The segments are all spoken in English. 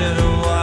to the wall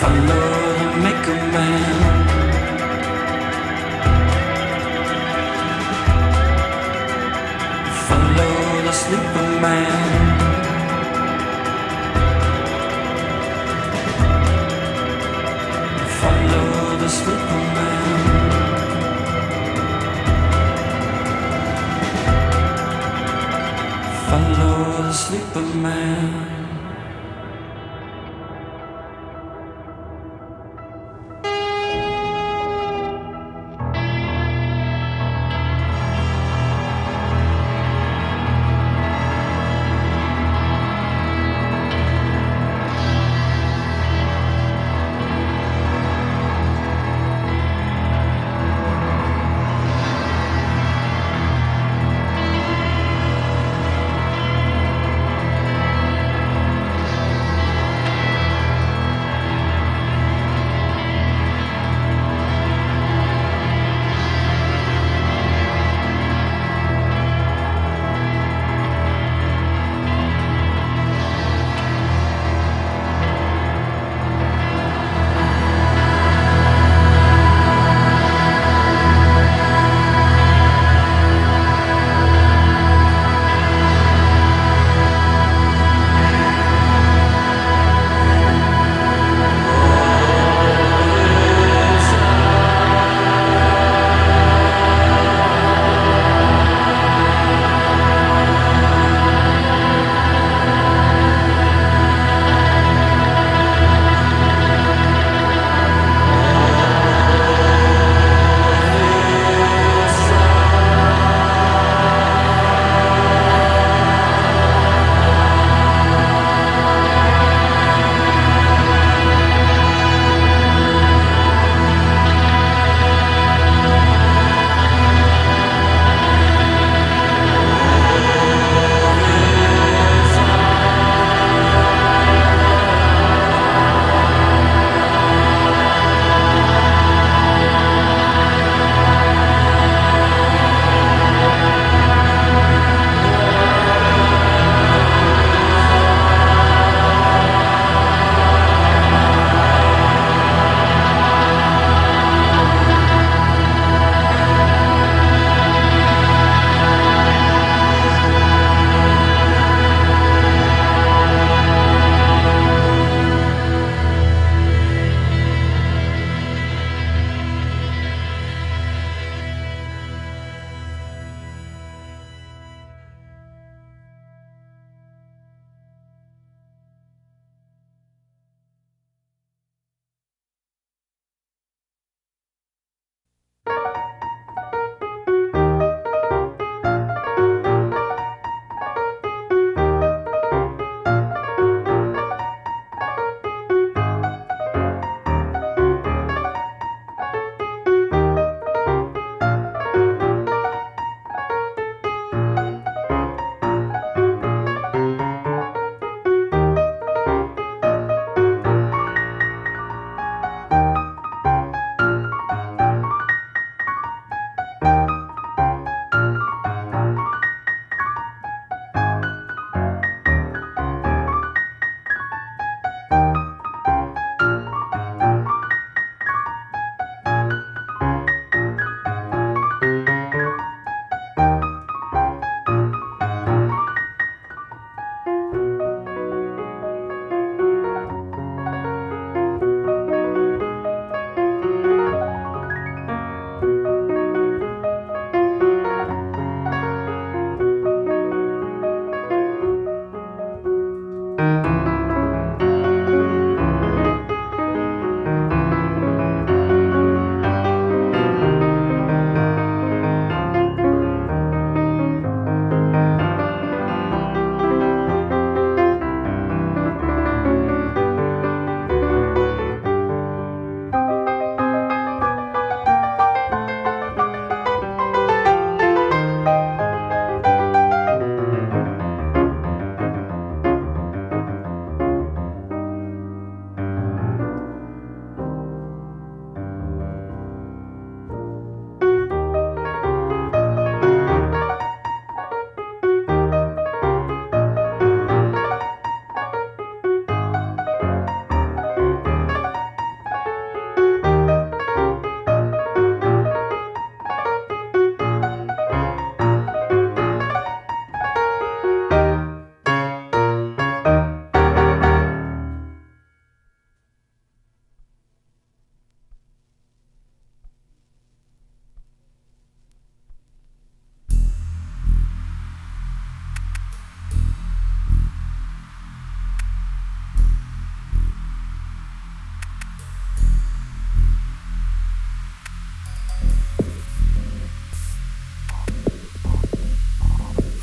Follow the maker man. Follow the sleeper man. Follow the sleeper man. Follow the sleeper man.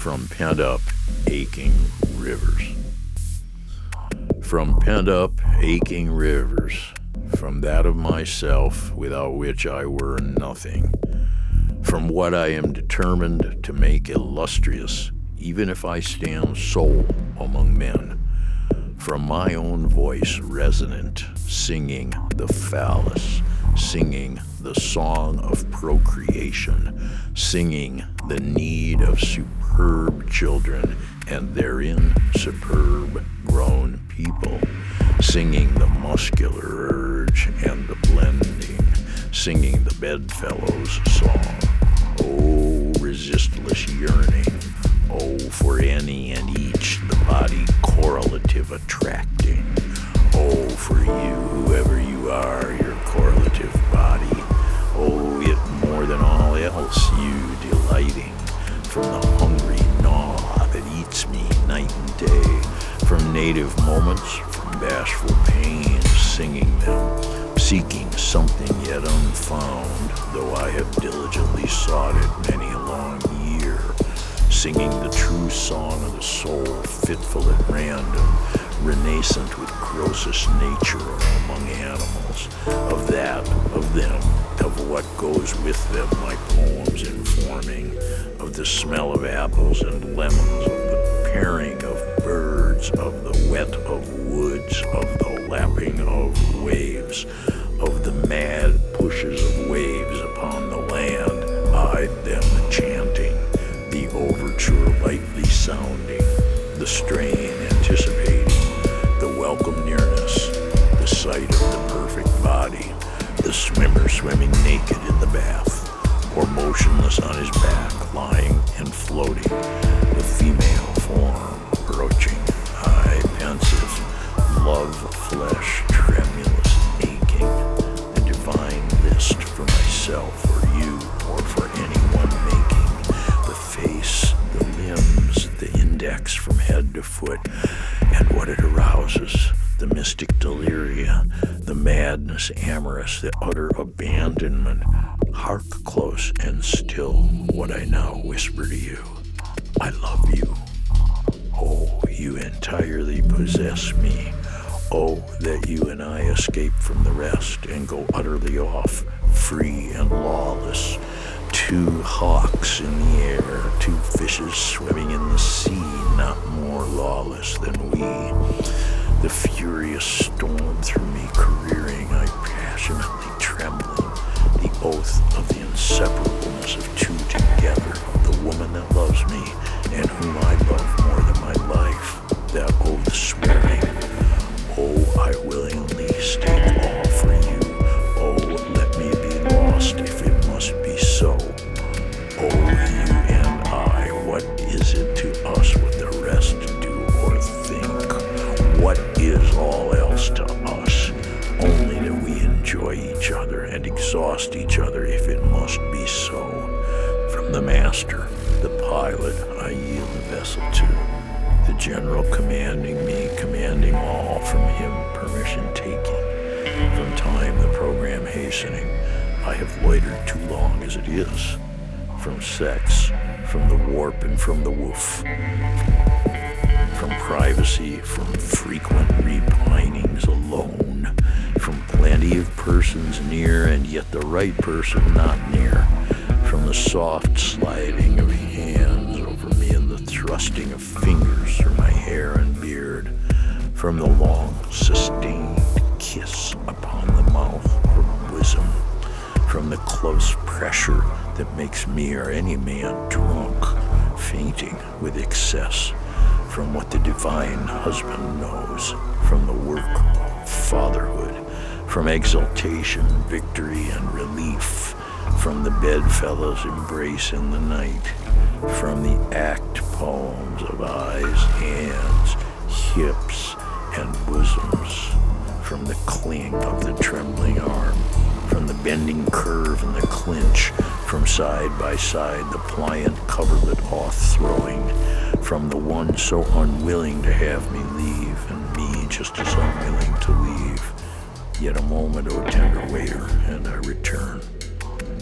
From pent up, aching rivers. From pent up, aching rivers, from that of myself without which I were nothing, from what I am determined to make illustrious, even if I stand sole among men, from my own voice resonant, singing the phallus, singing the song of procreation, singing the need of superb children and therein superb grown people, singing the muscular urge and the blending, singing the bedfellow's song. Oh, resistless yearning, oh, for any and each the body correlative attracting. Oh, for you, whoever you are, your correlative body. Oh, it more than all else, you delighting from the hungry gnaw that eats me night and day, from native moments, from bashful pains, singing them, seeking something yet unfound, though I have diligently sought it many a long year, singing the true song of the soul, fitful at random, renascent with grossest nature among animals, of that, of them, of what goes with them, my poems informing, of the smell of apples and lemons, of the pairing of birds, of the wet of woods, of the lapping of waves, of the mad pushes of waves upon the land, eyed them chanting, the overture lightly sounding, the strain anticipating, the welcome nearness, the sight of the perfect body, the swimmer swimming naked in the bath, or motionless on his back, lying and floating, the female form broaching, high pensive, love flesh tremulous, aching, the divine list for myself or you or for anyone making, the face, the limbs, the index from head to foot, and what it arouses, the mystic deliria, madness amorous, the utter abandonment. Hark close and still what I now whisper to you. I love you. Oh, you entirely possess me. Oh, that you and I escape from the rest and go utterly off, free and lawless. Two hawks in the air, two fishes swimming in the sea, not more lawless than we. The furious storm through me careering, I passionately trembling, the oath of the inseparableness of two together, the woman that loves me and whom persons near and yet the right person not near. From the soft sliding of hands over me and the thrusting of fingers through my hair and beard. From the long, sustained kiss upon the mouth or bosom. From the close pressure that makes me or any man drunk, fainting with excess. From what the divine husband knows. From the work fatherhood. From exultation, victory, and relief. From the bedfellow's embrace in the night. From the act poems of eyes, hands, hips, and bosoms. From the cling of the trembling arm. From the bending curve and the clinch. From side by side, the pliant coverlet off throwing. From the one so unwilling to have me leave, and me just as unwilling to leave. Yet a moment, O tender waiter, and I return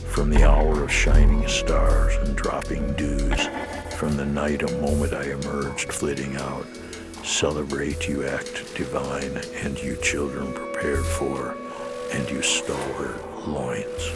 from the hour of shining stars and dropping dews, from the night a moment I emerged flitting out. Celebrate, you act divine, and you children prepared for, and you stalwart loins.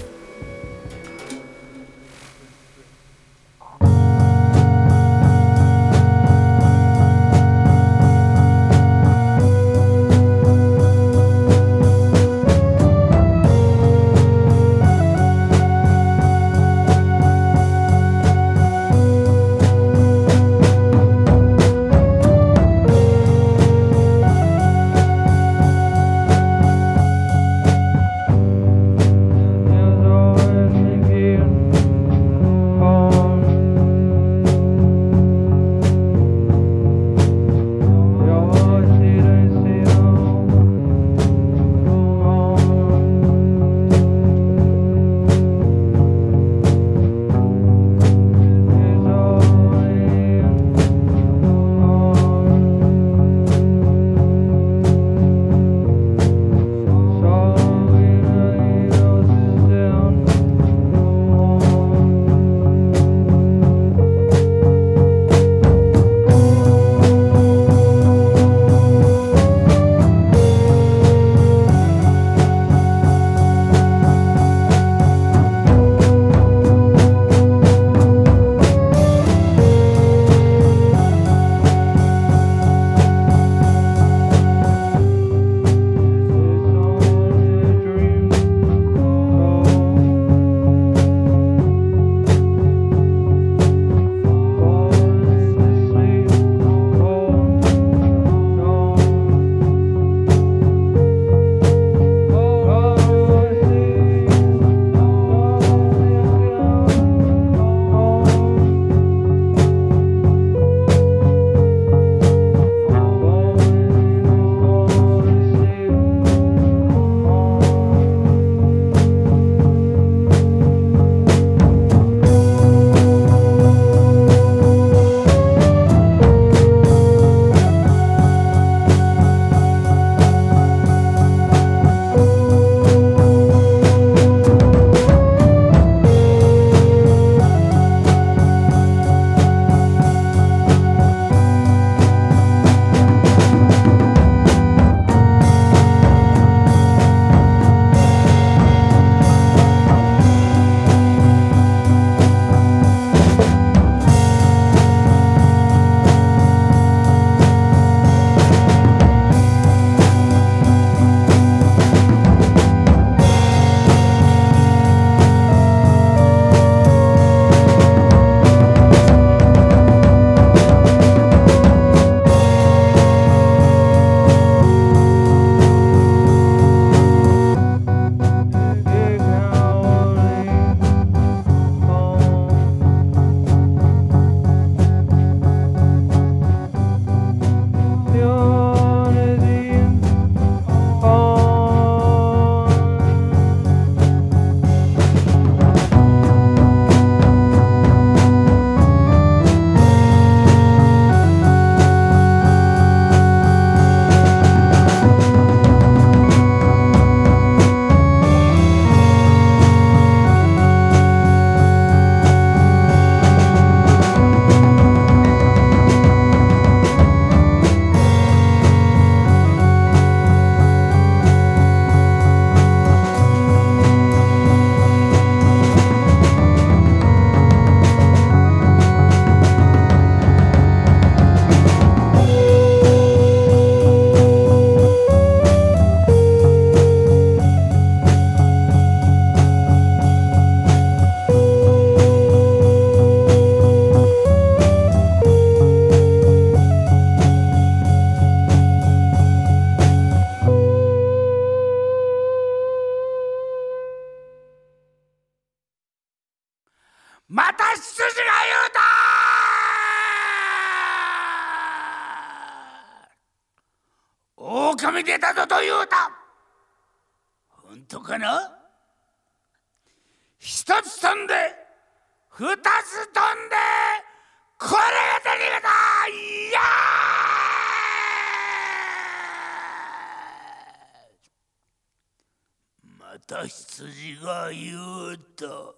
たぞと。言うた本当かな？一つ飛んで二つ飛んでこれが出逃げた。いやまた羊が言うと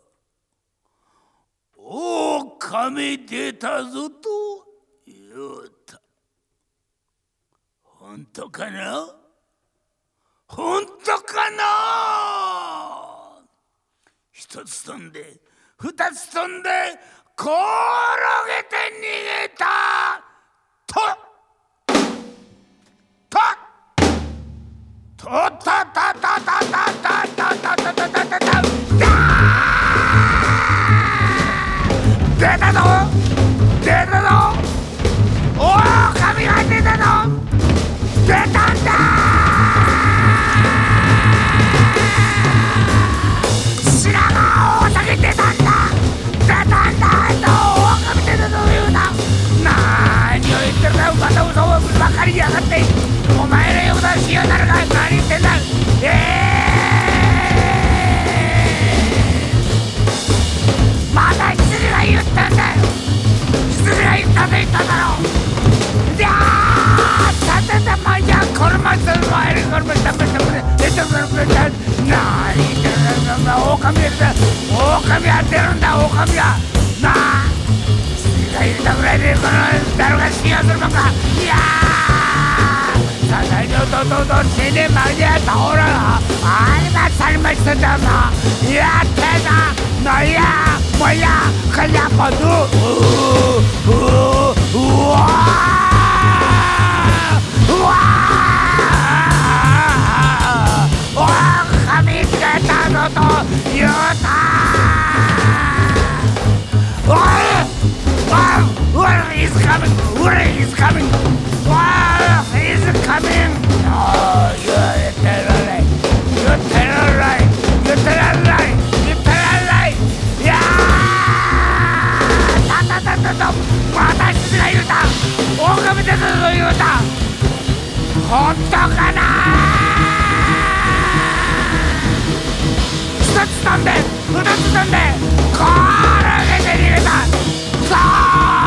狼出たぞと言うた。本当かな？本当かな？一つ飛んで二つ飛んで転げて逃げた。ととお前らよ。うだしよ。うなるか何言ってんだえー、まだ羊が言ったんだよ。羊が言ったと言っただろいやーさててまいやこれまで前にこれまでこれまで出てくるこれ何言ってるんだ狼が出た狼は出るんだ狼はなあ羊が言ったぐらいでこの誰が信用するのかいや Oh, oh, oh, Halime sarmışsınım oh, tena Naya Maya Kıyamadı What is coming? What is coming? you come in oh, you're terrorist you're terrorist you're terrorist you're terrorist yeah たたたたた私が言うた狼ですと言うた本当かな一つ飛んで二つ飛んでこれで逃げたそう